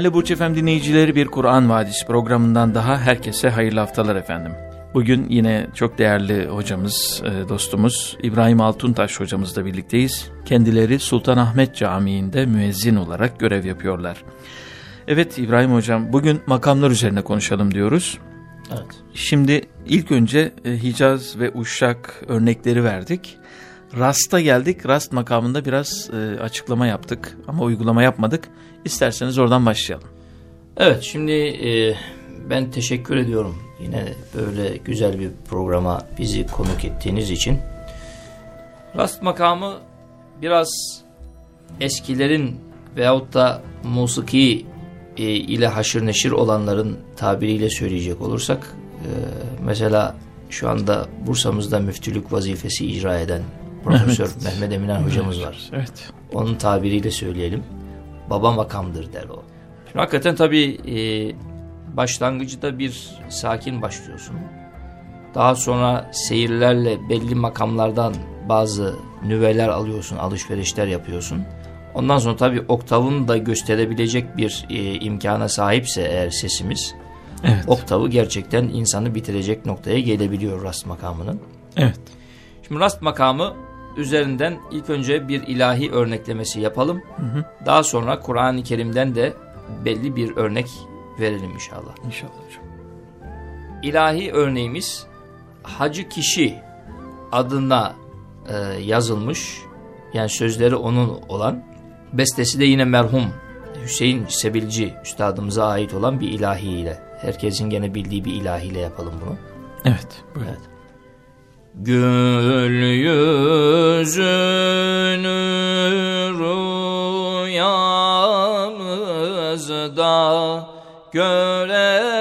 Değerli Burç Efem dinleyicileri bir Kur'an Vadisi programından daha herkese hayırlı haftalar efendim. Bugün yine çok değerli hocamız, e, dostumuz İbrahim Altuntaş hocamızla birlikteyiz. Kendileri Sultanahmet Camii'nde müezzin olarak görev yapıyorlar. Evet İbrahim hocam bugün makamlar üzerine konuşalım diyoruz. Evet. Şimdi ilk önce e, Hicaz ve Uşak örnekleri verdik. Rast'a geldik. Rast makamında biraz e, açıklama yaptık ama uygulama yapmadık. İsterseniz oradan başlayalım. Evet şimdi e, ben teşekkür ediyorum yine böyle güzel bir programa bizi konuk ettiğiniz için. Rast makamı biraz eskilerin veyahut da musiki e, ile haşır neşir olanların tabiriyle söyleyecek olursak e, mesela şu anda Bursa'mızda müftülük vazifesi icra eden Profesör Mehmet, Mehmet Eminen hocamız var. Evet. Onun tabiriyle söyleyelim. Baba makamdır der o. Şimdi hakikaten tabii e, başlangıcı bir sakin başlıyorsun. Daha sonra seyirlerle belli makamlardan bazı nüveler alıyorsun, alışverişler yapıyorsun. Ondan sonra tabii oktavını da gösterebilecek bir e, imkana sahipse eğer sesimiz, evet. oktavı gerçekten insanı bitirecek noktaya gelebiliyor rast makamının. Evet. Şimdi rast makamı üzerinden ilk önce bir ilahi örneklemesi yapalım. Hı hı. Daha sonra Kur'an-ı Kerim'den de belli bir örnek verelim inşallah. İnşallah hocam. İlahi örneğimiz Hacı Kişi adına e, yazılmış. Yani sözleri onun olan. Bestesi de yine merhum Hüseyin Sebilci üstadımıza ait olan bir ilahiyle. Herkesin gene bildiği bir ilahiyle yapalım bunu. Evet. Buyurun. Evet. Gül yüzünü rüyamızda görelim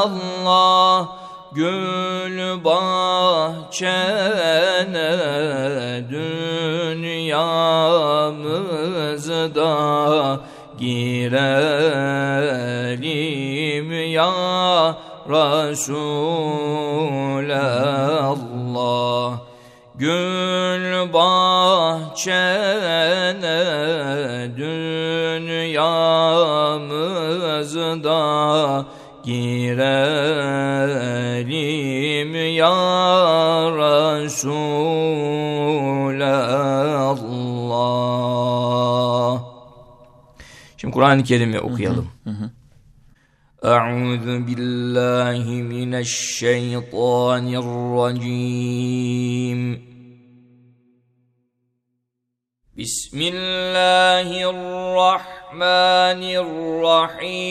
Resulallah Gül bahçene dünyamızda girelim ya Resulallah. Gül bahçene dünyamızda girelim ya Resulallah. Şimdi Kur'an-ı Kerim'i okuyalım. Hı hı. أعوذ بالله من الشيطان الرجيم بسم الله الرحمن الرحيم.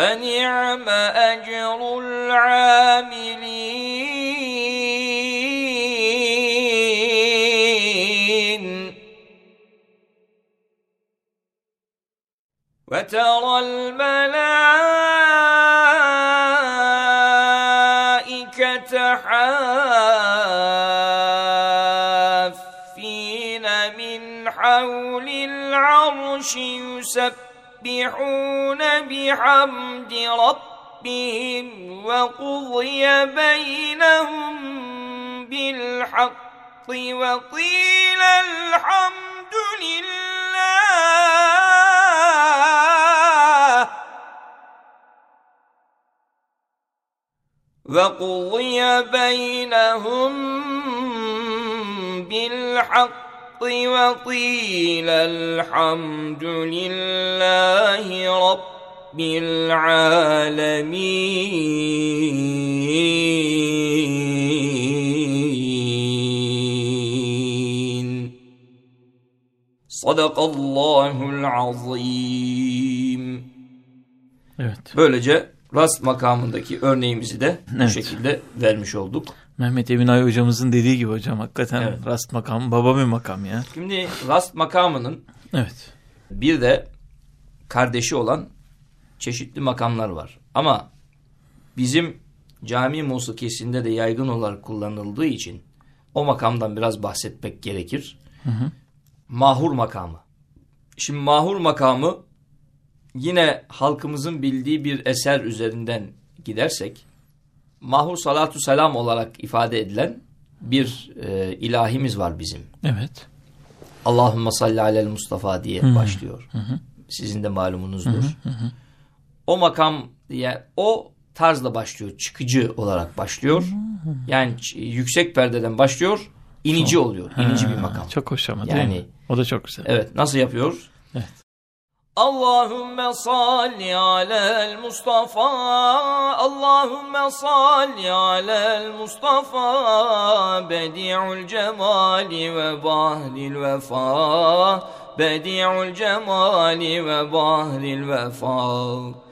فنعم أجر العاملين وترى الملائكة حافين من حول العرش يسبحون بحمد ربهم وقضي بينهم بالحق وقيل الحمد لله. وقضي بينهم بالحق وقيل الحمد لله رب العالمين صدق الله العظيم Evet. Böylece rast makamındaki örneğimizi de bu Evet. şekilde vermiş olduk. Mehmet Eminay hocamızın dediği gibi hocam hakikaten Evet. rast makam baba bir makam ya. Şimdi rast makamının Evet. bir de kardeşi olan çeşitli makamlar var. Ama bizim cami musikisinde de yaygın olarak kullanıldığı için o makamdan biraz bahsetmek gerekir. Mahur makamı. Şimdi mahur makamı yine halkımızın bildiği bir eser üzerinden gidersek mahur salatu selam olarak ifade edilen bir e, ilahimiz var bizim. Evet. Allahümme salli alel Mustafa diye başlıyor. Sizin de malumunuzdur. O makam diye o tarzla başlıyor. Çıkıcı olarak başlıyor. Yani ç- yüksek perdeden başlıyor. inici oluyor. İnici bir makam. Çok hoş ama değil Yani- mi? O da çok güzel. Evet nasıl yapıyor? Evet. Allahümme salli alel Mustafa. Allahümme salli alel Mustafa. Bedi'ul cemali ve bahril vefa. Bedi'ul cemali ve bahril vefa.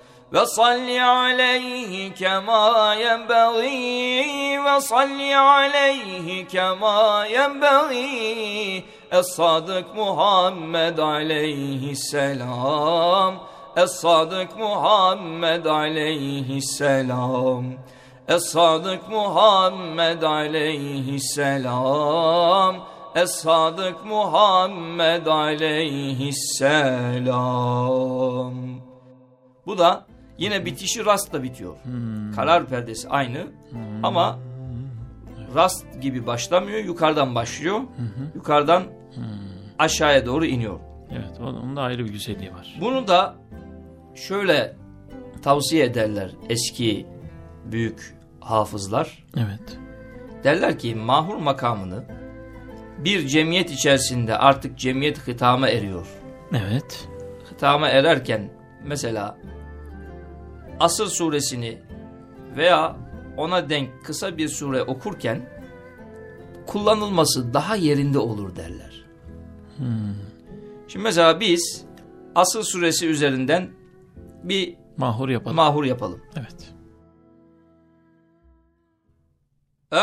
Aleyhi kema yenbeği ve salli aleyhi kema yenbeği Es-Sadık Muhammed aleyhisselam Es-Sadık Muhammed aleyhisselam Es-Sadık Muhammed aleyhisselam Es-Sadık Muhammed aleyhisselam Bu da yine bitişi rastla bitiyor. Karar perdesi aynı ama rast gibi başlamıyor. Yukarıdan başlıyor. Yukarıdan aşağıya doğru iniyor. Evet. Onun da ayrı bir güzelliği var. Bunu da şöyle tavsiye ederler eski büyük hafızlar. Evet. Derler ki mahur makamını bir cemiyet içerisinde artık cemiyet hıtama eriyor. Evet. Hıtama ererken mesela Asır suresini veya ona denk kısa bir sure okurken kullanılması daha yerinde olur derler. Şimdi mesela biz Asır suresi üzerinden bir Mahur yapalım. mahur yapalım. evet.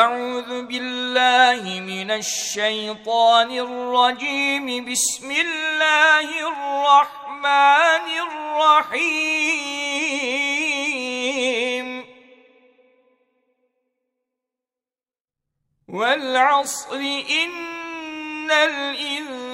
أعوذ بالله من الشيطان الرجيم بسم الله الرحمن الرحيم والعصر إن الإنسان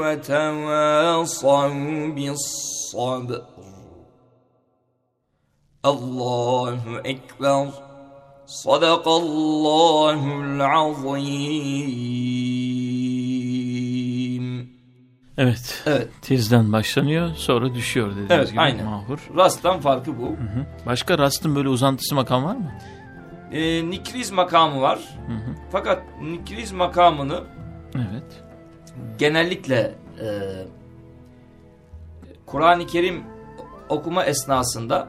وتواصوا بالصبر الله أكبر صدق الله العظيم Evet. Evet. Tizden başlanıyor sonra düşüyor dediğimiz Evet, gibi aynen. mahur. Rast'tan farkı bu. Hı. Başka rastın böyle uzantısı makam var mı? e, nikriz makamı var. Hı hı. Fakat nikriz makamını Evet. genellikle e, Kur'an-ı Kerim okuma esnasında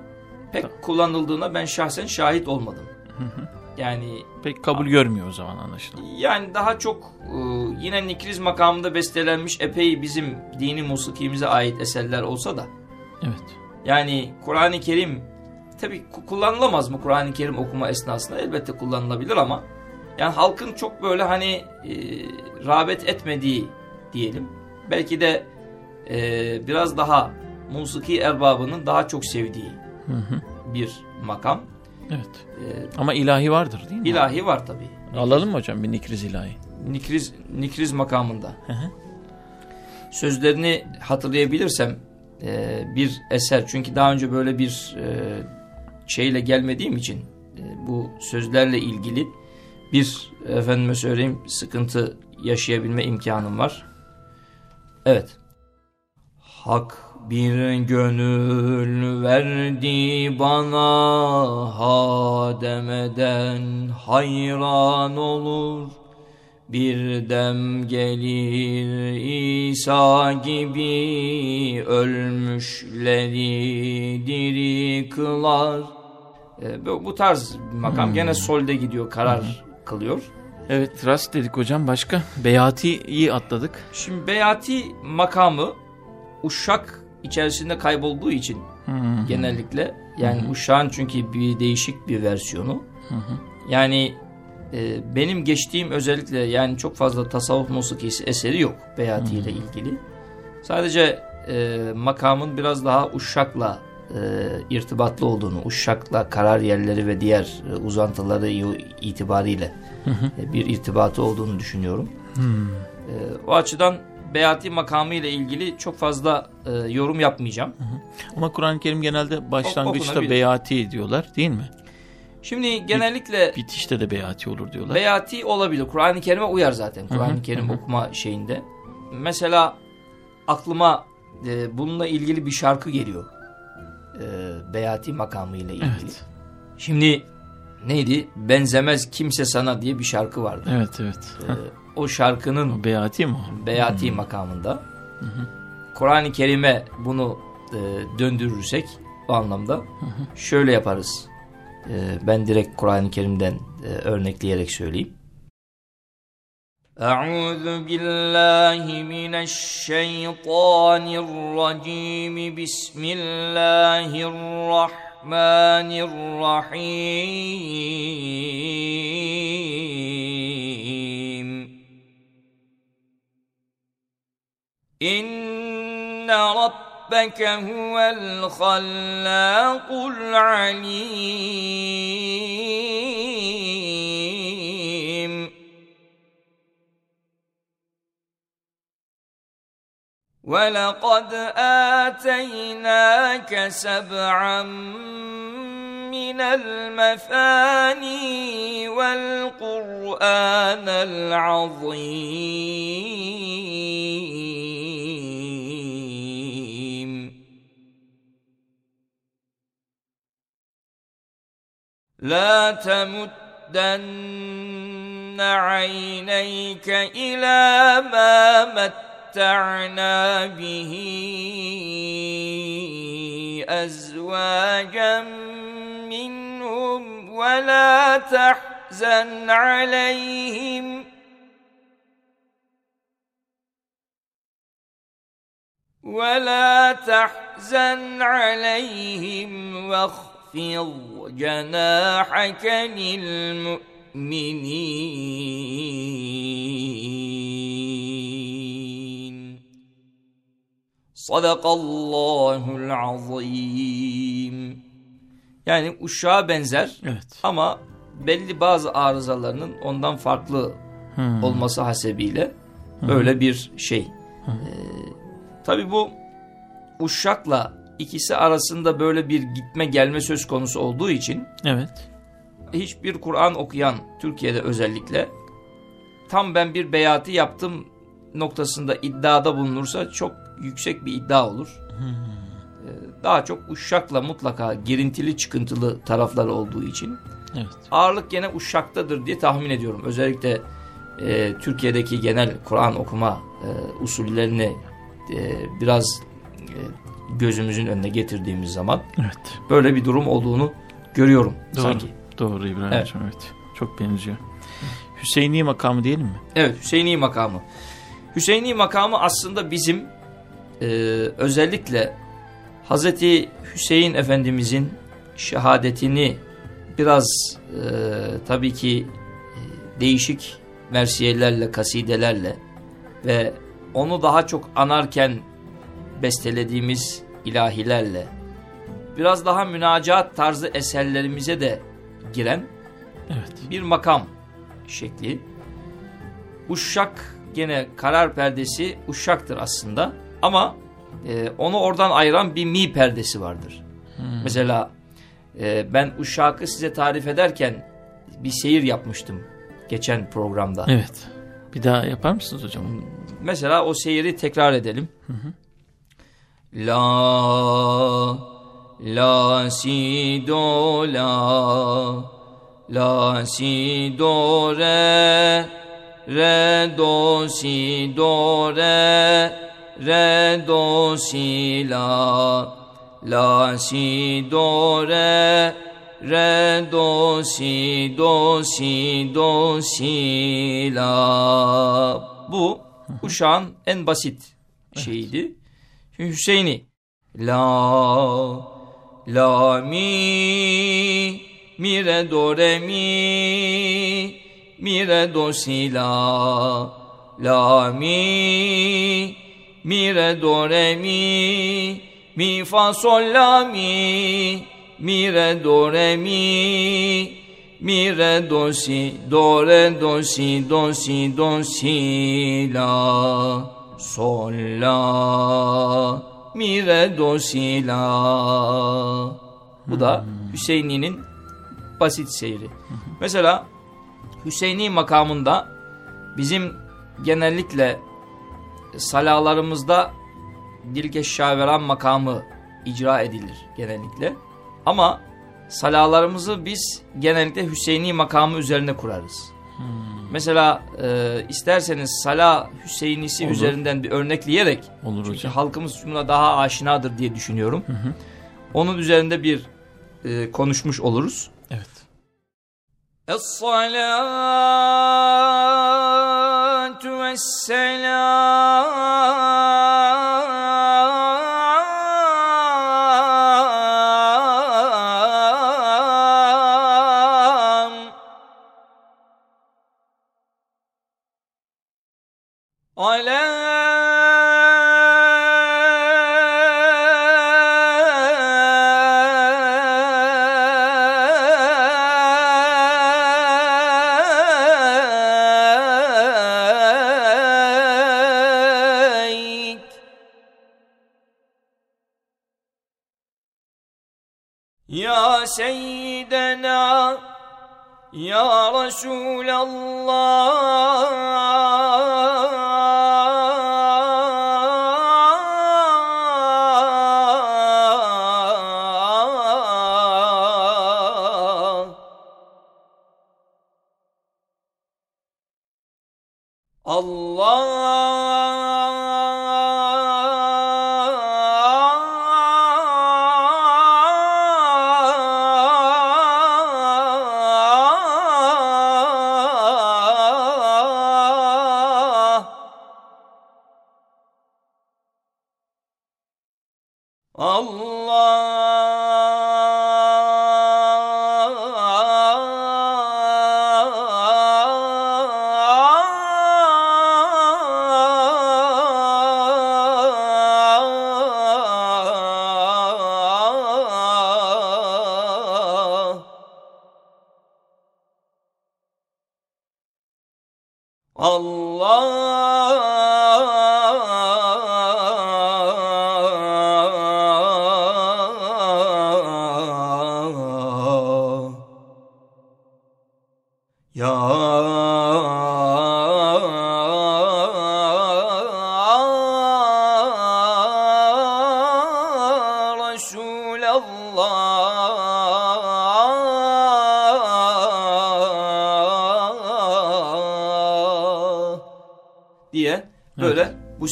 pek kullanıldığına ben şahsen şahit olmadım. Yani Pek kabul görmüyor o zaman anlaşılan. yani daha çok e, yine nikriz makamında bestelenmiş epey bizim dini musikimize ait eserler olsa da Evet. yani Kur'an-ı Kerim tabi kullanılamaz mı Kur'an-ı Kerim okuma esnasında elbette kullanılabilir ama yani halkın çok böyle hani e, rağbet etmediği diyelim belki de e, biraz daha musiki erbabının daha çok sevdiği Hı hı. bir makam. Evet. E, Ama ilahi vardır değil mi? ilahi var tabi. Alalım mı hocam bir nikriz ilahi? Nikriz, nikriz makamında. Hı hı. Sözlerini hatırlayabilirsem e, bir eser çünkü daha önce böyle bir e, şeyle gelmediğim için e, bu sözlerle ilgili bir efendime söyleyeyim sıkıntı yaşayabilme imkanım var. Evet. Hak bir gönül verdi bana ha demeden hayran olur. Bir dem gelir İsa gibi ölmüşleri diri kılar. E, bu, tarz makam gene solde gidiyor karar kılıyor. Evet rast dedik hocam. Başka? Beyati'yi atladık. Şimdi Beyati makamı uşak içerisinde kaybolduğu için hı. genellikle yani uşağın çünkü bir değişik bir versiyonu. Yani e, benim geçtiğim özellikle yani çok fazla tasavvuf musikisi eseri yok Beyati ile ilgili. Sadece e, makamın biraz daha uşakla e, irtibatlı olduğunu, uşakla karar yerleri ve diğer e, uzantıları itibariyle e, bir irtibatı olduğunu düşünüyorum. E, o açıdan Beyati makamı ile ilgili çok fazla e, yorum yapmayacağım. Ama Kur'an-ı Kerim genelde başlangıçta okunabilir. beyati diyorlar değil mi? Şimdi genellikle Bitişte de beyati olur diyorlar. Beyati olabilir. Kur'an-ı Kerim'e uyar zaten. Kur'an-ı Kerim okuma şeyinde. Mesela aklıma e, bununla ilgili bir şarkı geliyor. E, Beyati makamı ile ilgili. evet. Şimdi neydi? Benzemez kimse sana diye bir şarkı vardı. Evet evet. E, o şarkının O beyati mi? Beyati makamında. Kur'an-ı Kerim'e bunu e, döndürürsek o anlamda şöyle yaparız. E, ben direkt Kur'an-ı Kerim'den e, örnekleyerek söyleyeyim. أعوذ بالله من الشيطان الرجيم. بسم الله الرحمن الرحيم. إن ربك هو الخلاق العليم. ولقد آتيناك سبعا من المثاني والقرآن العظيم. لا تمدن عينيك إلى ما متعنا به أزواجا منهم ولا تحزن عليهم ولا تحزن عليهم واخفض جناحك للمؤمنين صدق الله العظيم Yani uşağa benzer Evet. ama belli bazı arızalarının ondan farklı Hmm. olması hasebiyle böyle bir şey. Ee, tabii bu uşakla ikisi arasında böyle bir gitme gelme söz konusu olduğu için Evet. hiçbir Kur'an okuyan Türkiye'de özellikle tam ben bir beyatı yaptım noktasında iddiada bulunursa çok yüksek bir iddia olur. Ee, daha çok Uşşak'la mutlaka girintili çıkıntılı tarafları olduğu için Evet. ağırlık gene Uşşak'tadır diye tahmin ediyorum. Özellikle e, Türkiye'deki genel Kur'an okuma e, usullerini e, biraz e, gözümüzün önüne getirdiğimiz zaman Evet. böyle bir durum olduğunu görüyorum Doğru. sanki. Doğru İbrahim Evet. hocam evet. Çok benziyor. Hüseyini makamı diyelim mi? Evet Hüseyini makamı. Hüseyini makamı aslında bizim e, özellikle Hazreti Hüseyin Efendimizin şehadetini biraz e, tabii ki e, değişik versiyelerle, kasidelerle ve onu daha çok anarken bestelediğimiz ilahilerle biraz daha münacaat tarzı eserlerimize de giren Evet. bir makam şekli. Uşşak gene karar perdesi uşşaktır aslında ama e, onu oradan ayıran bir mi perdesi vardır. Mesela e, ben uşşakı size tarif ederken bir seyir yapmıştım geçen programda. Evet. Bir daha yapar mısınız hocam? Mesela o seyiri tekrar edelim. La la si do la la si do re re do si do re re do si la. La si do re re do si do si do si la. Bu uşağın en basit şeyiydi. Şimdi Hüseyin'i. La la mi mi re do re mi mi re do si la. La mi mi re do re mi mi fa sol la mi mi re do re mi mi re do si do re do si do si do si la. Sol la mi re do si la bu da Hüseyini'nin basit seyri. Mesela Hüseyini makamında bizim genellikle salalarımızda Dilgeş Şaveran makamı icra edilir genellikle. Ama salalarımızı biz genellikle Hüseyini makamı üzerine kurarız. Mesela e, isterseniz Sala Hüseyinisi Olur. üzerinden bir örnekleyerek Olur çünkü hocam. halkımız buna daha aşinadır diye düşünüyorum. Hı hı. Onun üzerinde bir e, konuşmuş oluruz. Evet. Es-salatu ve selam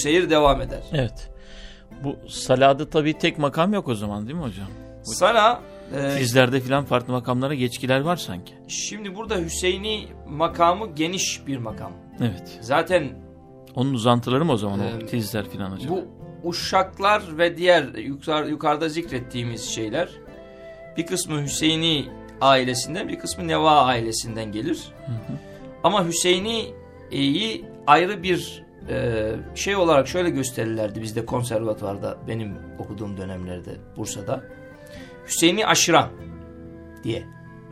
seyir devam eder. Evet. Bu salada tabii tek makam yok o zaman değil mi hocam? Sana e, Sizlerde filan farklı makamlara geçkiler var sanki. Şimdi burada Hüseyini makamı geniş bir makam. Evet. Zaten onun uzantıları mı o zaman e, o tizler filan hocam? Bu uşaklar ve diğer yukarı, yukarıda zikrettiğimiz şeyler bir kısmı Hüseyini ailesinden bir kısmı Neva ailesinden gelir. Hı hı. Ama Hüseyini'yi ayrı bir e, şey olarak şöyle gösterirlerdi bizde konservatuvarda benim okuduğum dönemlerde Bursa'da. Hüseyini Aşıran diye.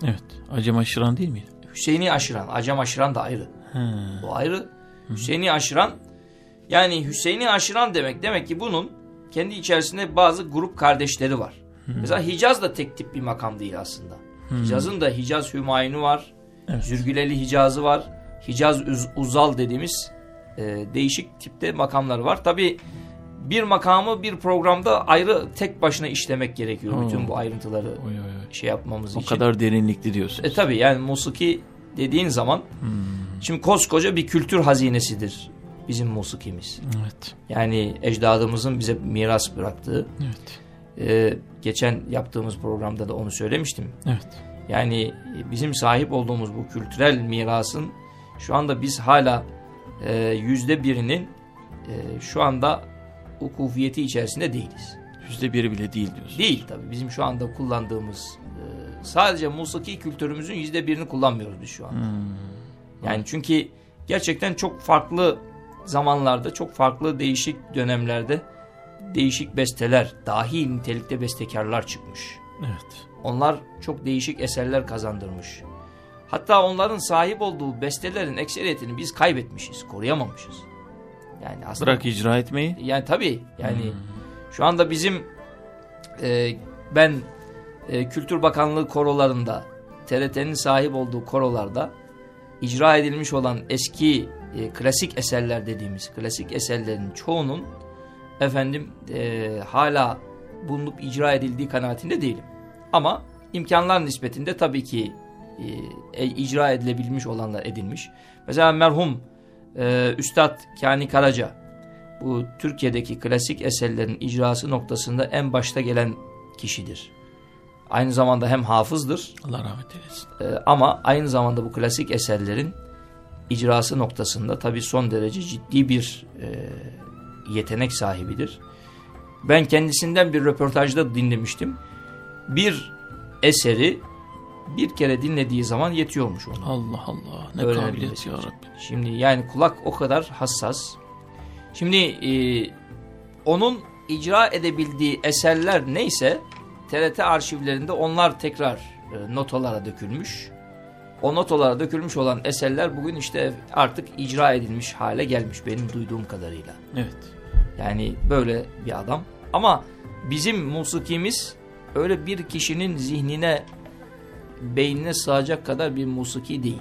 Evet. Acem Aşıran değil miydi? Hüseyini Aşıran. Acem Aşıran da ayrı. He. O ayrı. Hüseyini Aşıran yani Hüseyini Aşıran demek demek ki bunun kendi içerisinde bazı grup kardeşleri var. Hı. Mesela Hicaz da tek tip bir makam değil aslında. Hı. Hicaz'ın da Hicaz Hümayunu var. Evet. Zürgüleli Hicaz'ı var. Hicaz Uzal dediğimiz e, değişik tipte makamlar var. Tabi bir makamı bir programda ayrı tek başına işlemek gerekiyor. Oo. Bütün bu ayrıntıları oy, oy, oy. şey yapmamız o için. O kadar derinlikli diyorsunuz. E tabi yani musiki dediğin zaman hmm. şimdi koskoca bir kültür hazinesidir bizim musikimiz. Evet. Yani ecdadımızın bize miras bıraktığı. Evet. E, geçen yaptığımız programda da onu söylemiştim. Evet. Yani bizim sahip olduğumuz bu kültürel mirasın şu anda biz hala yüzde birinin e, şu anda ukufiyeti içerisinde değiliz. Yüzde biri bile değil diyorsun. Değil tabii. Bizim şu anda kullandığımız e, sadece musiki kültürümüzün yüzde birini kullanmıyoruz biz şu anda. Hmm. Yani çünkü gerçekten çok farklı zamanlarda, çok farklı değişik dönemlerde değişik besteler, dahi nitelikte bestekarlar çıkmış. Evet. Onlar çok değişik eserler kazandırmış. Hatta onların sahip olduğu bestelerin ekseriyetini biz kaybetmişiz, koruyamamışız. Yani aslında, Bırak icra etmeyi. Yani tabii. Yani hmm. şu anda bizim e, ben e, Kültür Bakanlığı korolarında TRT'nin sahip olduğu korolarda icra edilmiş olan eski e, klasik eserler dediğimiz klasik eserlerin çoğunun efendim e, hala bulunup icra edildiği kanaatinde değilim. Ama imkanlar nispetinde tabii ki e, icra edilebilmiş olanlar edilmiş. Mesela merhum e, Üstad Kani Karaca bu Türkiye'deki klasik eserlerin icrası noktasında en başta gelen kişidir. Aynı zamanda hem hafızdır. Allah rahmet eylesin. E, ama aynı zamanda bu klasik eserlerin icrası noktasında tabii son derece ciddi bir e, yetenek sahibidir. Ben kendisinden bir röportajda dinlemiştim. Bir eseri bir kere dinlediği zaman yetiyormuş ona. Allah Allah ne kabiliyet ya Rabbi. Şimdi yani kulak o kadar hassas. Şimdi e, onun icra edebildiği eserler neyse TRT arşivlerinde onlar tekrar e, notalara dökülmüş. O notalara dökülmüş olan eserler bugün işte artık icra edilmiş hale gelmiş benim duyduğum kadarıyla. Evet. Yani böyle bir adam. Ama bizim musikimiz öyle bir kişinin zihnine beynine sığacak kadar bir musiki değil.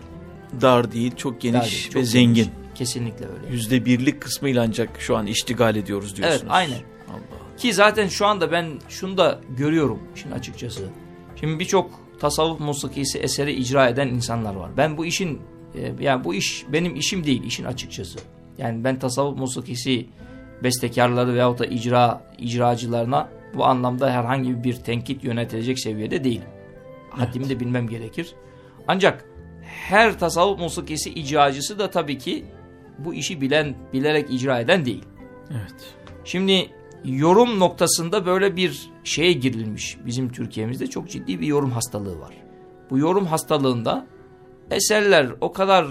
Dar değil, çok geniş Dar değil, çok ve geniş. zengin. Kesinlikle öyle. Yüzde birlik kısmıyla ancak şu an iştigal ediyoruz diyorsunuz. Evet, aynen. Allah. Ki zaten şu anda ben şunu da görüyorum şimdi açıkçası. Şimdi birçok tasavvuf musikisi eseri icra eden insanlar var. Ben bu işin, e, yani bu iş benim işim değil işin açıkçası. Yani ben tasavvuf musikisi bestekarları veyahut da icra icracılarına bu anlamda herhangi bir tenkit yönetilecek seviyede değilim. Haddimi de bilmem gerekir. Ancak her tasavvuf musikisi icracısı da tabii ki bu işi bilen, bilerek icra eden değil. Evet. Şimdi yorum noktasında böyle bir şeye girilmiş. Bizim Türkiye'mizde çok ciddi bir yorum hastalığı var. Bu yorum hastalığında eserler o kadar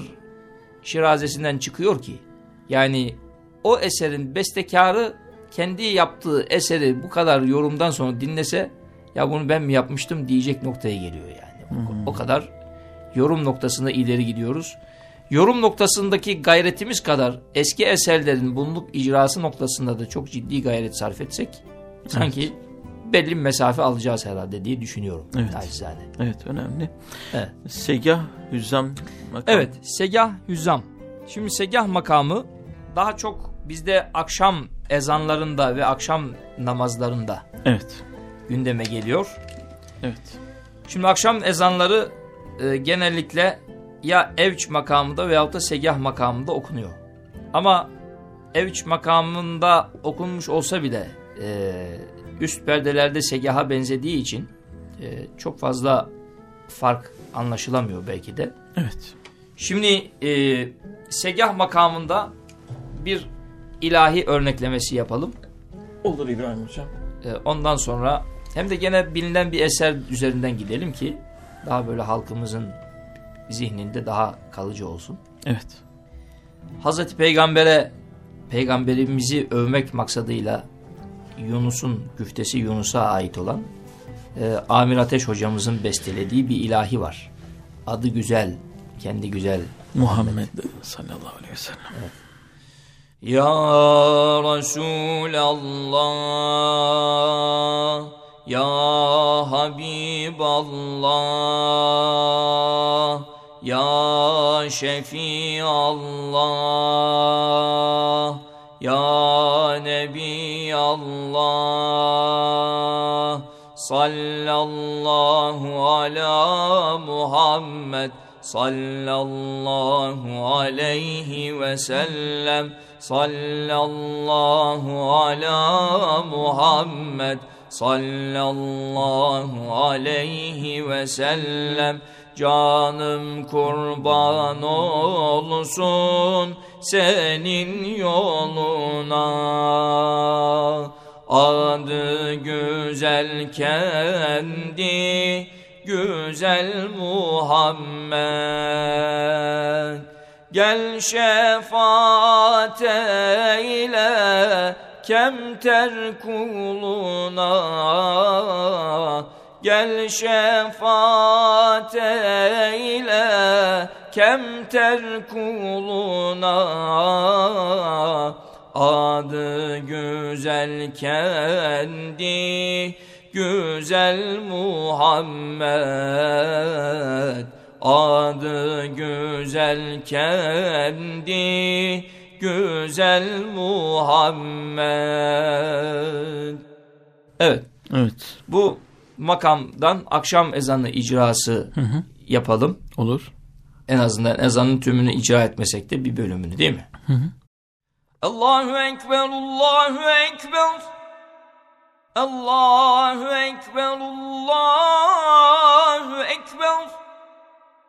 şirazesinden çıkıyor ki yani o eserin bestekarı kendi yaptığı eseri bu kadar yorumdan sonra dinlese ya bunu ben mi yapmıştım diyecek noktaya geliyor yani. Hmm. O kadar yorum noktasında ileri gidiyoruz. Yorum noktasındaki gayretimiz kadar eski eserlerin bulunup icrası noktasında da çok ciddi gayret sarf etsek evet. sanki belli bir mesafe alacağız herhalde diye düşünüyorum. Evet. Naçizane. Evet önemli. Evet. Segah Hüzzam makamı. Evet Segah Hüzzam. Şimdi Segah makamı daha çok bizde akşam ezanlarında ve akşam namazlarında evet. Gündeme geliyor. Evet. Şimdi akşam ezanları e, genellikle ya evç makamında veyahut da segah makamında okunuyor. Ama Evç makamında okunmuş olsa bile e, üst perdelerde segaha benzediği için e, çok fazla fark anlaşılamıyor belki de. Evet. Şimdi e, segah makamında bir ilahi örneklemesi yapalım. Olur İbrahim Hocam. E, ondan sonra hem de gene bilinen bir eser üzerinden gidelim ki daha böyle halkımızın zihninde daha kalıcı olsun. Evet. Hazreti Peygamber'e peygamberimizi övmek maksadıyla Yunus'un güftesi Yunus'a ait olan e, Amir Ateş hocamızın bestelediği bir ilahi var. Adı güzel, kendi güzel. Muhammed sallallahu aleyhi ve sellem. Evet. Ya Resulallah Ya Habiballah Ya Şefiallah Ya Nebi Allah Sallallahu ala Muhammed Sallallahu aleyhi ve sellem Sallallahu ala Muhammed Sallallahu aleyhi ve sellem. Canım kurban olsun senin yoluna. Adı güzel kendi güzel Muhammed. Gel şefaat eyle kemter kuluna Gel şefaat eyle. Kemter kuluna Adı güzel kendi güzel Muhammed. Adı güzel kendi güzel Muhammed Evet. Evet. Bu makamdan akşam ezanı icrası hı hı. yapalım. Olur. En azından ezanın tümünü icra etmesek de bir bölümünü değil mi? Hı hı. Allahu Ekber, Allahu Ekber. Allahu Ekber, Allahu Ekber.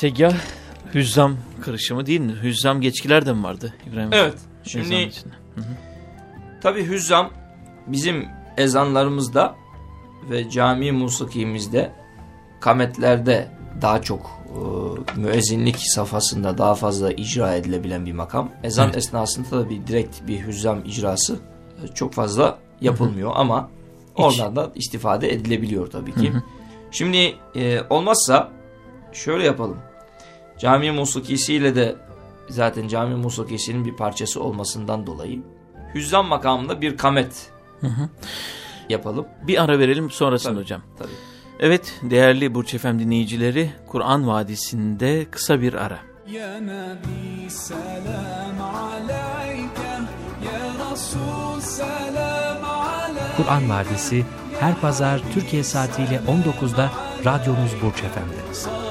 Segah hüzzam karışımı değil mi? Hüzzam geçkiler de mi vardı İbrahim? Evet. Şimdi tabi hüzzam bizim ezanlarımızda ve cami musikimizde kametlerde daha çok e, müezzinlik safhasında daha fazla icra edilebilen bir makam. Ezan Evet. esnasında da bir direkt bir hüzzam icrası e, çok fazla yapılmıyor ama oradan da istifade edilebiliyor tabii ki. Şimdi e, olmazsa şöyle yapalım. Cami musikisiyle de zaten cami musikisinin bir parçası olmasından dolayı Hüzzam makamında bir kamet hı hı. yapalım. Bir ara verelim sonrasında tabii, hocam. Tabii. Evet değerli Burç Efem dinleyicileri Kur'an Vadisi'nde kısa bir ara. Ya Nabi selam aleyke ya Resul selam aleyke Kur'an Vadisi her pazar Türkiye saatiyle 19'da radyomuz Burç Efem'de.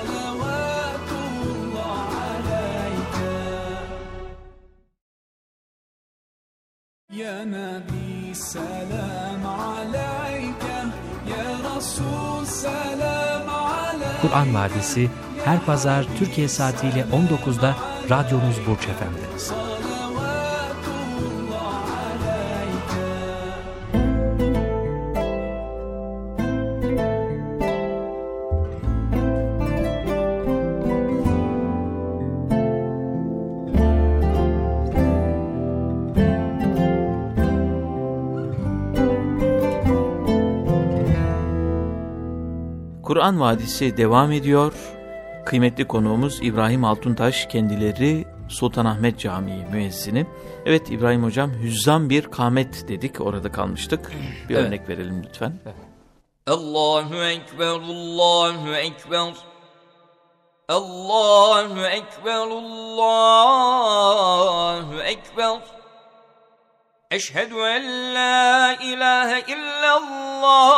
Ya Nabi selam aleyke Ya Resul selam aleyke Kur'an Vadisi her pazar Türkiye saatiyle 19'da radyonuz Burç Efendi. Kur'an Vadisi devam ediyor. Kıymetli konuğumuz İbrahim Altuntaş kendileri Sultanahmet Camii müezzini. Evet İbrahim Hocam hüzzam bir kamet dedik orada kalmıştık. Bir Evet. örnek verelim lütfen. Allahu Ekber, Allahu Ekber. Allahu Ekber, Allahu Ekber. Eşhedü en la ilahe illallah.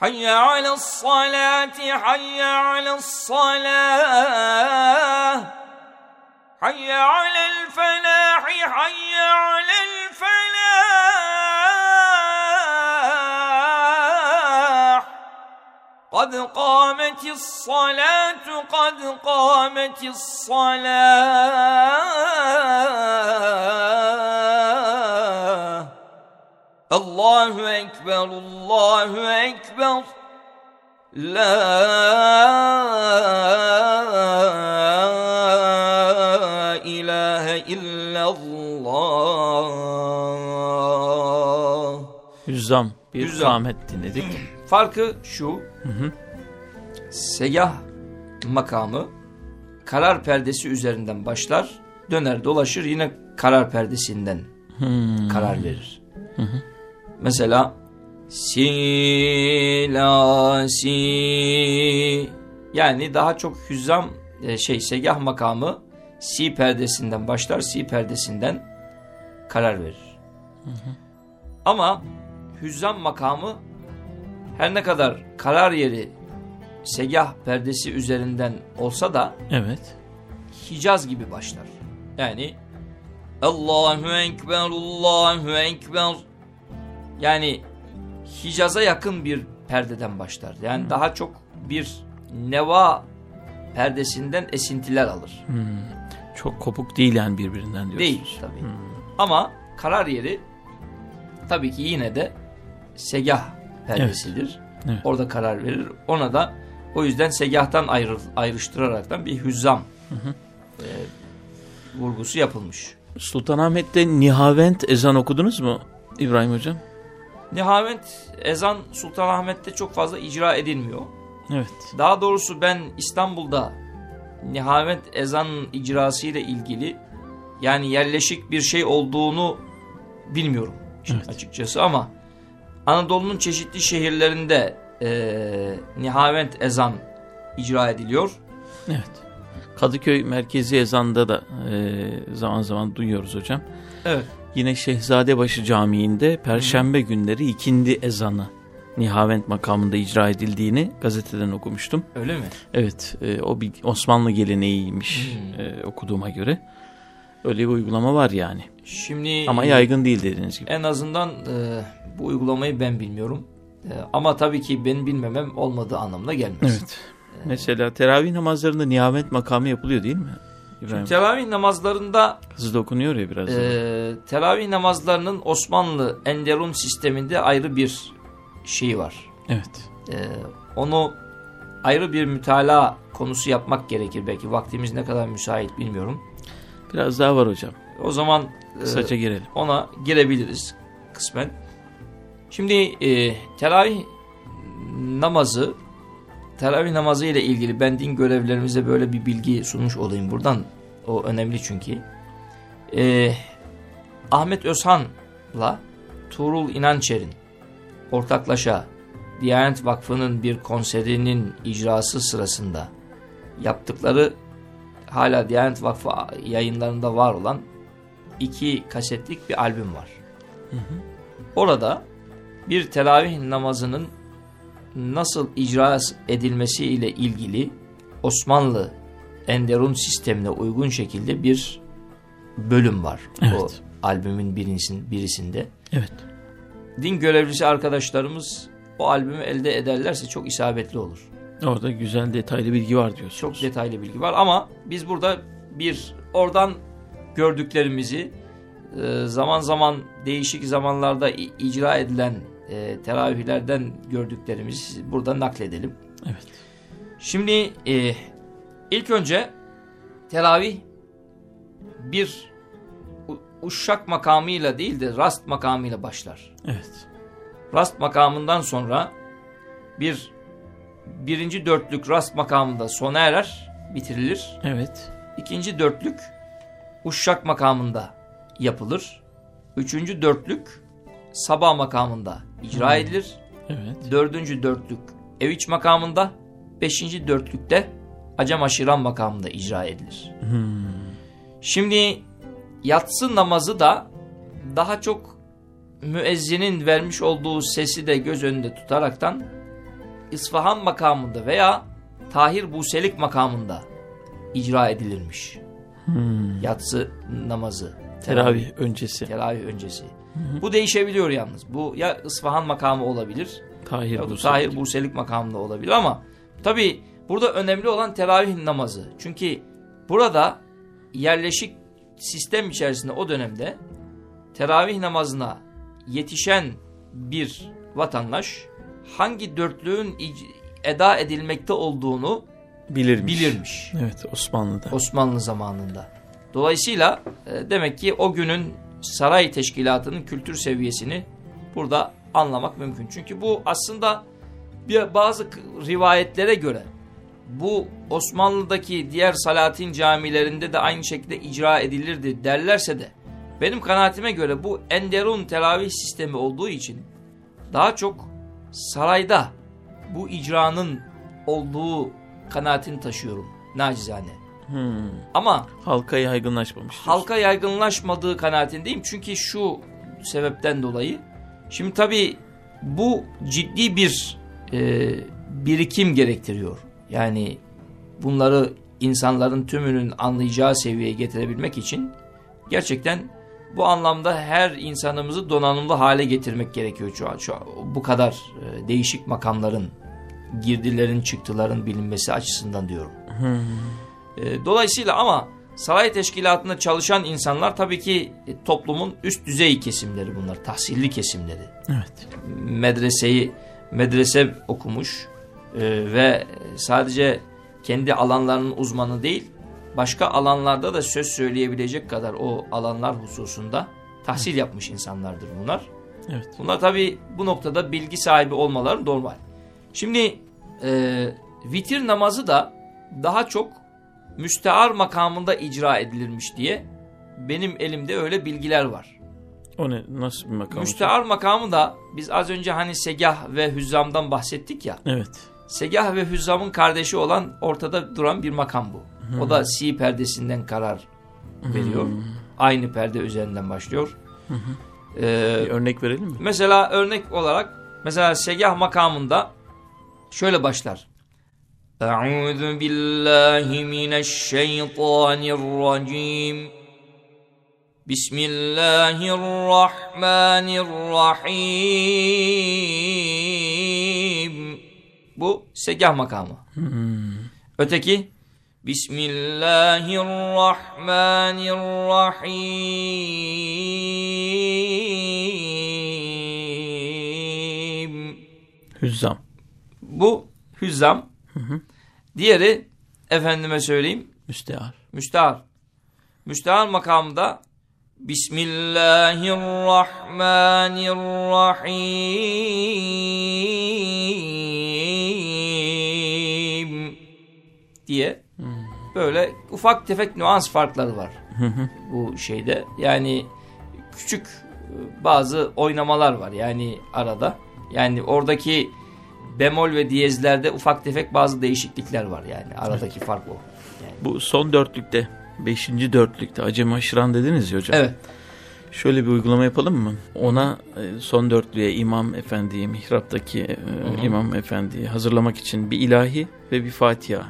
حي على الصلاة حي على الصلاة. حي على الفلاح حي على الفلاح. قد قامت الصلاة قد قامت الصلاة. Allahu Ekber, Allahu Ekber. La ilahe illallah. Hüzzam bir Hüzzam. zahmet dinledik. Farkı şu. Hı hı. Segah makamı karar perdesi üzerinden başlar. Döner dolaşır yine karar perdesinden hmm. karar verir. Hı hı la si yani daha çok hüzzam e, şey segah makamı si perdesinden başlar si perdesinden karar verir. Ama hüzzam makamı her ne kadar karar yeri segah perdesi üzerinden olsa da Evet. Hicaz gibi başlar. Yani Allahu Ekber, Allahu Ekber. Yani Hicaz'a yakın bir perdeden başlar. Yani daha çok bir neva perdesinden esintiler alır. Çok kopuk değil yani birbirinden diyorsunuz. Değil tabii. Ama karar yeri tabii ki yine de segah perdesidir. Evet. Orada karar verir. Ona da o yüzden segahtan ayrı, ayrıştıraraktan bir hüzzam e, vurgusu yapılmış. Sultanahmet'te Nihavent ezan okudunuz mu İbrahim Hocam? Nihavent ezan Sultanahmet'te çok fazla icra edilmiyor. Evet. Daha doğrusu ben İstanbul'da Nihavent ezan icrası ile ilgili yani yerleşik bir şey olduğunu bilmiyorum Evet. açıkçası ama Anadolu'nun çeşitli şehirlerinde eee Nihavent ezan icra ediliyor. Evet. Kadıköy merkezi ezanda da e, zaman zaman duyuyoruz hocam. Evet. Yine Şehzadebaşı Camii'nde Perşembe günleri ikindi ezanı Nihavent makamında icra edildiğini gazeteden okumuştum. Öyle mi? Evet e, o bir Osmanlı geleneğiymiş Hmm. e, okuduğuma göre. Öyle bir uygulama var yani. Şimdi Ama yaygın değil dediğiniz gibi. En azından e, bu uygulamayı ben bilmiyorum. E, ama tabii ki benim bilmemem olmadığı anlamına gelmez. Evet. Mesela teravih namazlarında Nihavent makamı yapılıyor değil mi? İbrahim. Teravih namazlarında Hızlı okunuyor ya biraz. e, teravih namazlarının Osmanlı Enderun sisteminde ayrı bir şeyi var. evet. E, onu ayrı bir mütalaa konusu yapmak gerekir belki. Vaktimiz ne kadar müsait bilmiyorum. Biraz daha var hocam. O zaman e, Kısaca girelim. ona girebiliriz kısmen. Şimdi e, teravih namazı teravih namazı ile ilgili ben din görevlerimize böyle bir bilgi sunmuş olayım buradan. O önemli çünkü. E, Ahmet Özhan'la Tuğrul İnançer'in ortaklaşa Diyanet Vakfı'nın bir konserinin icrası sırasında yaptıkları hala Diyanet Vakfı yayınlarında var olan iki kasetlik bir albüm var. Hı hı. Orada bir teravih namazının nasıl icra edilmesi ile ilgili Osmanlı Enderun sistemine uygun şekilde bir bölüm var. Evet. O albümün birisinde. Evet. Din görevlisi arkadaşlarımız o albümü elde ederlerse çok isabetli olur. Orada güzel detaylı bilgi var diyorsunuz. Çok detaylı bilgi var ama biz burada bir oradan gördüklerimizi e, zaman zaman değişik zamanlarda icra edilen e, teravihlerden gördüklerimizi burada nakledelim. Evet. Şimdi e, ilk önce teravih bir uşak makamıyla değil de rast makamıyla başlar. Evet. Rast makamından sonra bir birinci dörtlük rast makamında sona erer, bitirilir. Evet. İkinci dörtlük uşak makamında yapılır. Üçüncü dörtlük sabah makamında icra hmm. edilir. Evet. Dördüncü dörtlük eviç makamında. Beşinci dörtlükte acem aşiran makamında icra edilir. Hmm. Şimdi yatsı namazı da daha çok müezzinin vermiş olduğu sesi de göz önünde tutaraktan İsfahan makamında veya Tahir Buselik makamında icra edilirmiş. Hmm. Yatsı namazı. Teravih, teravih öncesi. Teravih öncesi. Hı Bu değişebiliyor yalnız. Bu ya İsfahan makamı olabilir. Tahir ya Buselik. Tahir Buselik makamında olabilir ama tabi burada önemli olan teravih namazı. Çünkü burada yerleşik sistem içerisinde o dönemde teravih namazına yetişen bir vatandaş hangi dörtlüğün eda edilmekte olduğunu bilirmiş. bilirmiş. Evet Osmanlı'da. Osmanlı zamanında. Dolayısıyla e, demek ki o günün saray teşkilatının kültür seviyesini burada anlamak mümkün. Çünkü bu aslında bir bazı rivayetlere göre bu Osmanlı'daki diğer Salatin camilerinde de aynı şekilde icra edilirdi derlerse de benim kanaatime göre bu Enderun teravih sistemi olduğu için daha çok sarayda bu icranın olduğu kanaatini taşıyorum nacizane. Hmm. Ama halka yaygınlaşmamış. Halka yaygınlaşmadığı kanaatindeyim. Çünkü şu sebepten dolayı. Şimdi tabii bu ciddi bir e, birikim gerektiriyor. Yani bunları insanların tümünün anlayacağı seviyeye getirebilmek için gerçekten bu anlamda her insanımızı donanımlı hale getirmek gerekiyor şu an. Şu an bu kadar e, değişik makamların, girdilerin, çıktıların bilinmesi açısından diyorum. E, dolayısıyla ama saray teşkilatında çalışan insanlar tabii ki e, toplumun üst düzey kesimleri bunlar, tahsilli kesimleri. Evet. Medreseyi, medrese okumuş e, ve sadece kendi alanlarının uzmanı değil, başka alanlarda da söz söyleyebilecek kadar o alanlar hususunda tahsil yapmış insanlardır bunlar. Evet. Bunlar tabi bu noktada bilgi sahibi olmaları normal. Şimdi e, vitir namazı da daha çok müstear makamında icra edilirmiş diye benim elimde öyle bilgiler var. O ne? Nasıl bir makam? Müstear makamı da biz az önce hani segah ve hüzzamdan bahsettik ya. Evet. Segah ve hüzzamın kardeşi olan ortada duran bir makam bu. Hmm. O da si perdesinden karar veriyor. Hmm. Aynı perde üzerinden başlıyor. Hmm. Ee, bir örnek verelim mi? Mesela örnek olarak mesela segah makamında şöyle başlar. Euzu billahi mineşşeytanirracim. Bismillahirrahmanirrahim. Bu segah makamı. Hmm. Öteki Bismillahirrahmanirrahim. Hüzzam. Bu hüzzam. Hı hı. Diğeri efendime söyleyeyim. Müstehar. Müstehar. Müstehar makamında Bismillahirrahmanirrahim diye böyle ufak tefek nüans farkları var bu şeyde. Yani küçük e, bazı oynamalar var yani arada. Yani oradaki bemol ve diyezlerde ufak tefek bazı değişiklikler var yani aradaki fark o. Bu son dörtlükte, beşinci dörtlükte Acem Aşıran dediniz ya hocam. Evet. Şöyle bir uygulama yapalım mı? Ona e, son dörtlüğe İmam Efendi'yi, mihraptaki e, İmam Efendi'yi hazırlamak için bir ilahi ve bir Fatiha.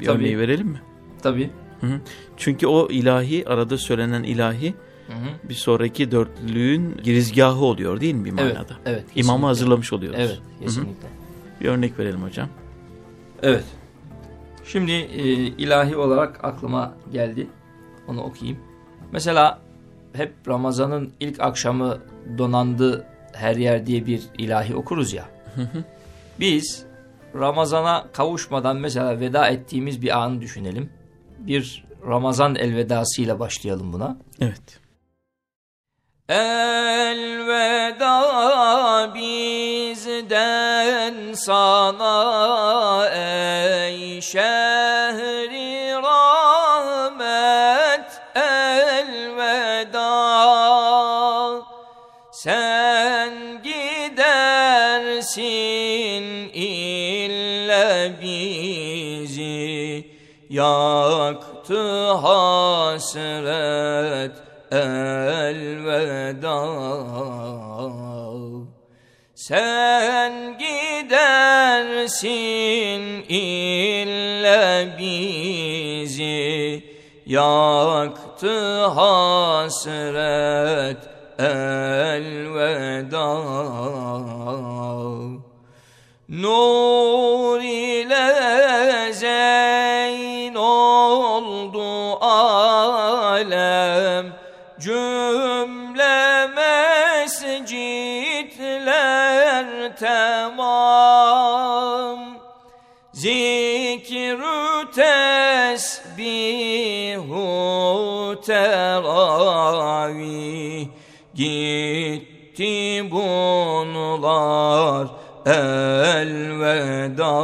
Bir Tabii. örneği verelim mi? Tabii. Hı hı. Çünkü o ilahi, arada söylenen ilahi Hı hı. bir sonraki dörtlüğün girizgahı oluyor değil mi bir Evet, manada? evet. İmamı kesinlikle. hazırlamış oluyoruz. Evet, kesinlikle. Bir örnek verelim hocam. Evet. Şimdi e, ilahi olarak aklıma geldi. Onu okuyayım. Mesela hep Ramazan'ın ilk akşamı donandı her yer diye bir ilahi okuruz ya. Biz Ramazan'a kavuşmadan mesela veda ettiğimiz bir anı düşünelim. Bir Ramazan elvedasıyla başlayalım buna. Evet. Elveda bizden sana ey şehri rahmet elveda. Sen gidersin ille bizi yaktı hasret elveda sen gidersin ille bizi. Yaktı hasret elveda. Nur teravih Gitti bunlar elveda.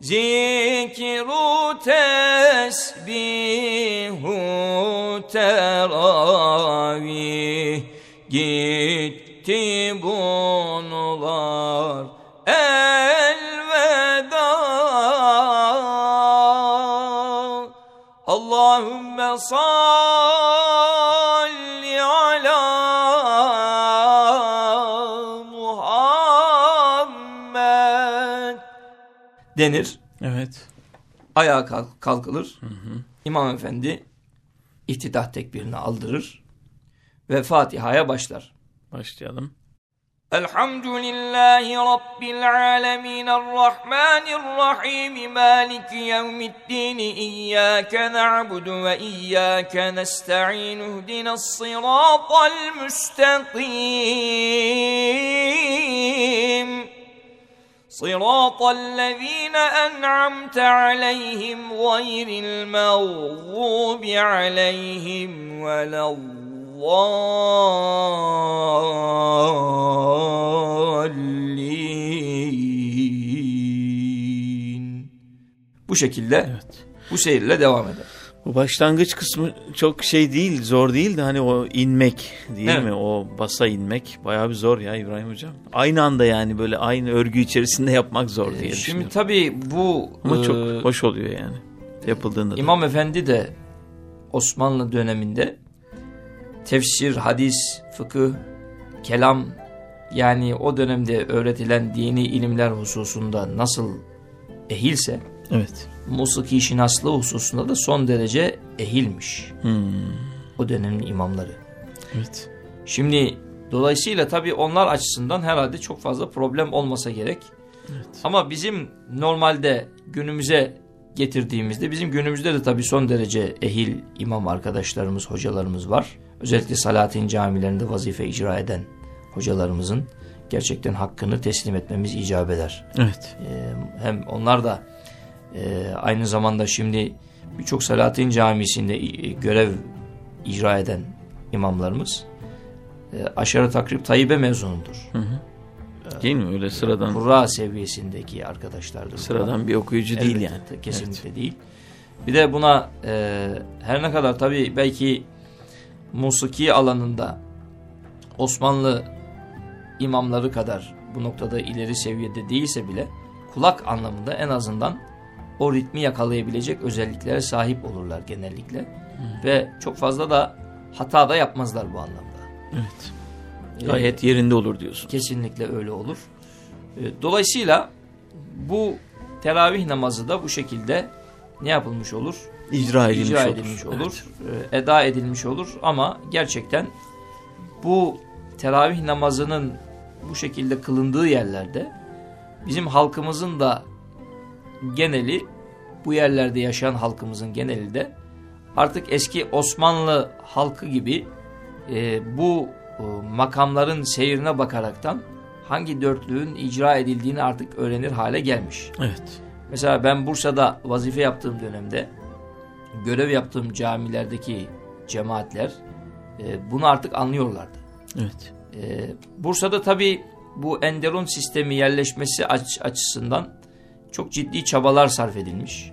Zikru tesbihu teravih Gitti bunlar elveda. Allahümme salli denir. Evet. Ayağa kalk- kalkılır. İmam Efendi ihtidah tekbirini aldırır ve Fatiha'ya başlar. Başlayalım. Elhamdülillahi Rabbil alemin Errahmanirrahim Maliki yevmiddin İyyâke na'budu ve iyyâke nesta'in Uhdines sıratal müstakim صراط الذين أنعمت عليهم غير المغضوب عليهم ولا الضالين Bu şekilde Evet. bu seyirle devam eder. Bu başlangıç kısmı çok şey değil, zor değil de hani o inmek değil Evet. mi? O basa inmek bayağı bir zor ya İbrahim Hocam. Aynı anda yani böyle aynı örgü içerisinde yapmak zor diye Şimdi tabii bu Ama çok e, hoş oluyor yani yapıldığında. da. İmam Efendi de Osmanlı döneminde tefsir, hadis, fıkıh, kelam yani o dönemde öğretilen dini ilimler hususunda nasıl ehilse Evet. musiki şinaslığı hususunda da son derece ehilmiş Hmm. o dönemin imamları. Evet. Şimdi dolayısıyla tabii onlar açısından herhalde çok fazla problem olmasa gerek. Evet. Ama bizim normalde günümüze getirdiğimizde bizim günümüzde de tabii son derece ehil imam arkadaşlarımız, hocalarımız var. Özellikle Salatin camilerinde vazife icra eden hocalarımızın gerçekten hakkını teslim etmemiz icap eder. Evet. Ee, hem onlar da e, aynı zamanda şimdi birçok Salatin camisinde e, görev icra eden imamlarımız e, aşağı takrib tayyibe mezunudur. Hı hı. Değil mi? Öyle sıradan Kurra seviyesindeki arkadaşlardır. sıradan bir okuyucu değil Elbette, yani. Kesinlikle değil. Bir de buna e, her ne kadar tabii belki musiki alanında Osmanlı imamları kadar bu noktada ileri seviyede değilse bile kulak anlamında en azından o ritmi yakalayabilecek özelliklere sahip olurlar genellikle. Ve çok fazla da hata da yapmazlar bu anlamda. Evet. E, Gayet yerinde olur diyorsun. Kesinlikle öyle olur. E, Dolayısıyla bu teravih namazı da bu şekilde ne yapılmış olur? İcra edilmiş İcra olur. edilmiş olur. e, Eda edilmiş olur ama gerçekten bu teravih namazının bu şekilde kılındığı yerlerde bizim halkımızın da geneli bu yerlerde yaşayan halkımızın geneli de artık eski Osmanlı halkı gibi e, bu e, makamların seyrine bakaraktan hangi dörtlüğün icra edildiğini artık öğrenir hale gelmiş. Evet. Mesela ben Bursa'da vazife yaptığım dönemde görev yaptığım camilerdeki cemaatler e, bunu artık anlıyorlardı. Evet. E, Bursa'da tabii bu enderon sistemi yerleşmesi aç, açısından çok ciddi çabalar sarf edilmiş.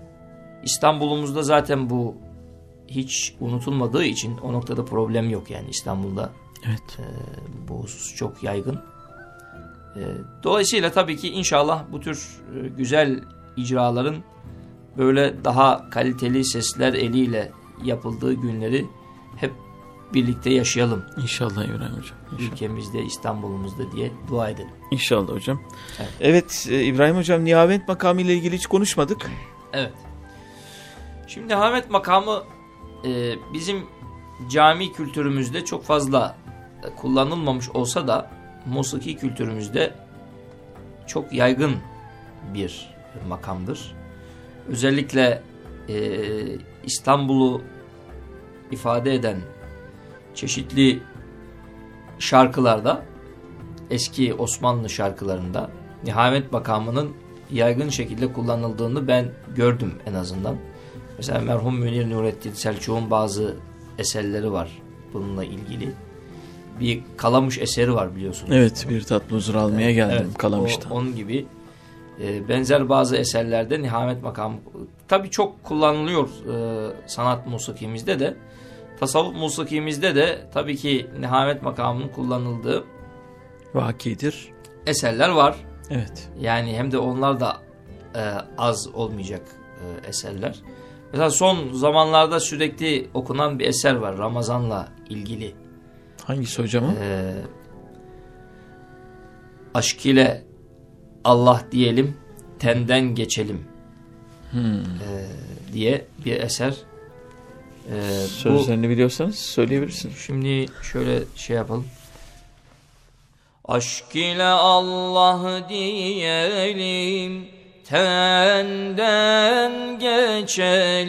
İstanbul'umuzda zaten bu hiç unutulmadığı için o noktada problem yok yani İstanbul'da Evet. bu husus çok yaygın. E, Dolayısıyla tabii ki inşallah bu tür e, güzel icraların böyle daha kaliteli sesler eliyle yapıldığı günleri birlikte yaşayalım. İnşallah İbrahim Hocam. İnşallah. Ülkemizde, İstanbul'umuzda diye dua edelim. İnşallah hocam. Evet. Evet, e, İbrahim Hocam nihavet makamı ile ilgili hiç konuşmadık. Evet. Şimdi Hamet makamı e, bizim cami kültürümüzde çok fazla kullanılmamış olsa da musiki kültürümüzde çok yaygın bir makamdır. Özellikle e, İstanbul'u ifade eden çeşitli şarkılarda eski Osmanlı şarkılarında Nihamet makamının yaygın şekilde kullanıldığını ben gördüm en azından. Mesela merhum Münir Nurettin Selçuk'un bazı eserleri var bununla ilgili. Bir Kalamış eseri var biliyorsunuz. Evet, bir tatlı huzur almaya geldim Evet, Kalamış'tan. o- onun gibi e, benzer bazı eserlerde Nihamet makamı tabii çok kullanılıyor e, sanat musikimizde de. Tasavvuf musikimizde de tabii ki Nihamet makamının kullanıldığı Vakidir. eserler var. Evet. Yani hem de onlar da e, az olmayacak e, eserler. Mesela son zamanlarda sürekli okunan bir eser var Ramazan'la ilgili. Hangisi hocam o? E, aşk ile Allah diyelim, tenden geçelim Hmm. e, diye bir eser. E, bu, Sözlerini biliyorsanız söyleyebilirsiniz. Şimdi şöyle şey yapalım. Aşk ile Allah diyelim, tenden geçelim.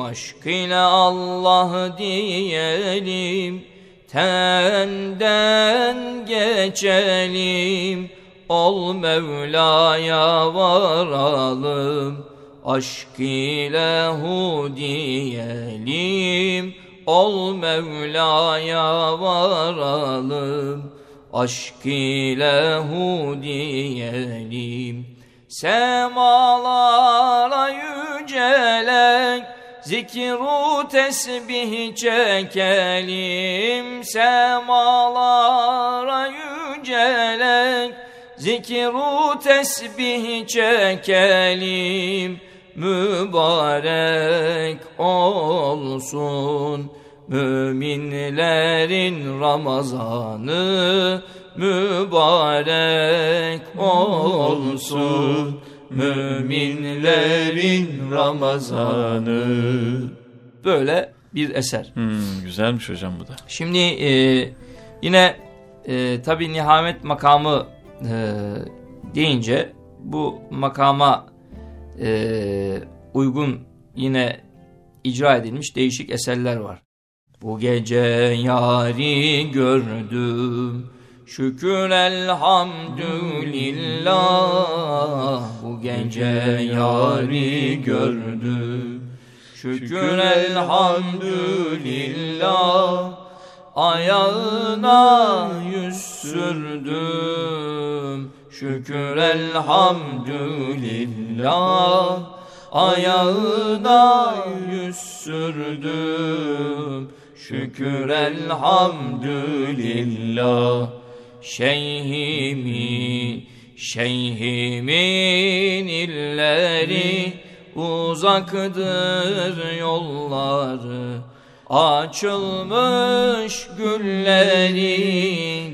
Aşk ile Allah diyelim, tenden geçelim. Ol Mevla'ya varalım. Aşk ile hu diyelim. Ol Mevla'ya varalım. Aşk ile hu diyelim. Semalara yücelek. Zikru tesbih çekelim. Semalara yücelek. Zikru tesbih çekelim mübarek olsun müminlerin Ramazanı mübarek olsun müminlerin Ramazanı böyle bir eser. Hmm, güzelmiş hocam bu da. Şimdi e, yine e, tabi nihamet makamı e, deyince bu makama e, uygun yine icra edilmiş değişik eserler var. Bu gece yari gördüm şükür elhamdülillah bu gece yari gördüm Şükür elhamdülillah Ayağına yüz sürdüm Şükür elhamdülillah Ayağına yüz sürdüm. Şükür elhamdülillah Şeyhimi, şeyhimin illeri Uzaktır yolları Açılmış gülleri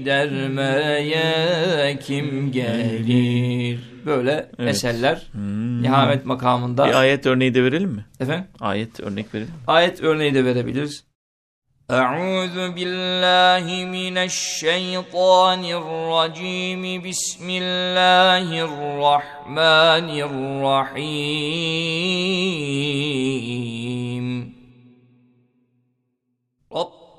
dermeye kim gelir? Böyle Evet. eserler Hmm. nihamet makamında. Bir ayet örneği de verelim mi? Efendim? Ayet örnek verelim. Ayet örneği de verebiliriz. Euzu billahi mineşşeytanirracim. Bismillahirrahmanirrahim.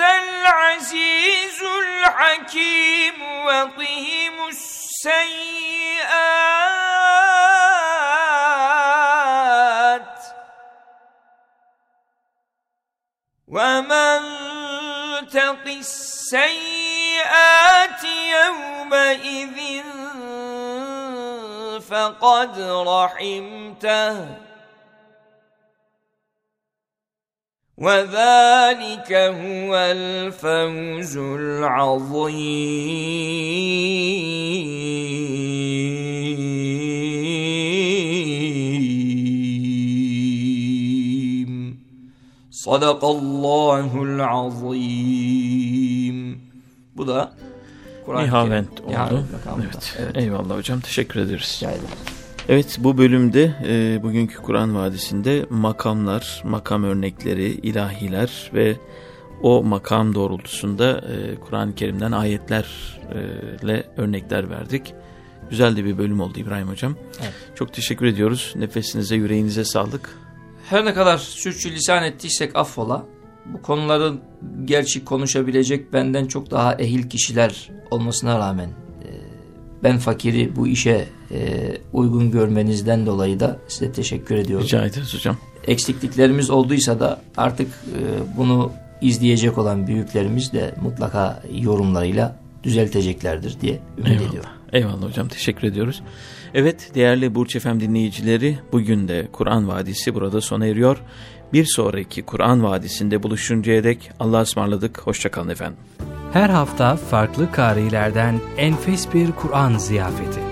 العزيز الحكيم وقهم السيئات. ومن تق السيئات يومئذ فقد رحمته. وذلك هو الفوز العظيم صدق الله العظيم Bu da Kur'an-ı Kerim. oldu. Evet. Eyvallah hocam teşekkür ederiz. Rica ederim. Evet bu bölümde e, bugünkü Kur'an Vadisi'nde makamlar, makam örnekleri, ilahiler ve o makam doğrultusunda e, Kur'an-ı Kerim'den ayetlerle örnekler verdik. Güzel de bir bölüm oldu İbrahim Hocam. Evet. Çok teşekkür ediyoruz. Nefesinize, yüreğinize sağlık. Her ne kadar sürçülisan ettiysek affola. Bu konuları gerçi konuşabilecek benden çok daha ehil kişiler olmasına rağmen e, ben fakiri bu işe uygun görmenizden dolayı da size teşekkür ediyorum. Rica ederiz hocam. Eksikliklerimiz olduysa da artık e, bunu izleyecek olan büyüklerimiz de mutlaka yorumlarıyla düzelteceklerdir diye ümit Eyvallah. ediyorum. Eyvallah hocam teşekkür ediyoruz. Evet değerli Burç Efem dinleyicileri bugün de Kur'an Vadisi burada sona eriyor. Bir sonraki Kur'an Vadisi'nde buluşuncaya dek Allah'a ısmarladık. Hoşçakalın efendim. Her hafta farklı karilerden enfes bir Kur'an ziyafeti.